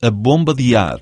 a bomba de ar.